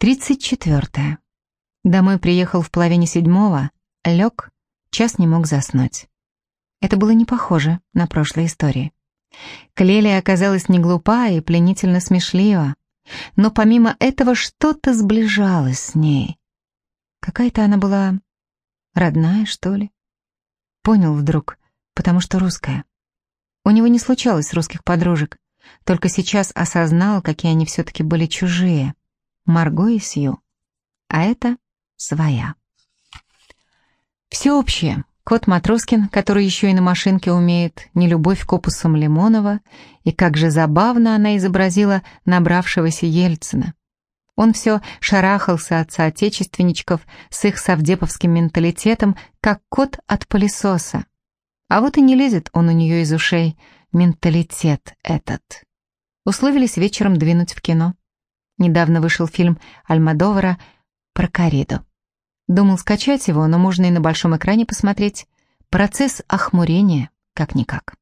Тридцать четвертое. Домой приехал в половине седьмого, лег, час не мог заснуть. Это было не похоже на прошлые истории. Клелия оказалась не глупа и пленительно смешлива, но помимо этого что-то сближалось с ней. Какая-то она была родная, что ли? Понял вдруг, потому что русская. У него не случалось русских подружек, только сейчас осознал, какие они все-таки были чужие. Марго и Сью. А это своя. Все общее. Кот Матроскин, который еще и на машинке умеет, нелюбовь к опусам Лимонова, и как же забавно она изобразила набравшегося Ельцина. Он все шарахался от соотечественничков с их совдеповским менталитетом, как кот от пылесоса. А вот и не лезет он у нее из ушей, менталитет этот. Условились вечером двинуть в кино. Недавно вышел фильм Альмадовара про кориду. Думал скачать его, но можно и на большом экране посмотреть. Процесс охмурения, как-никак.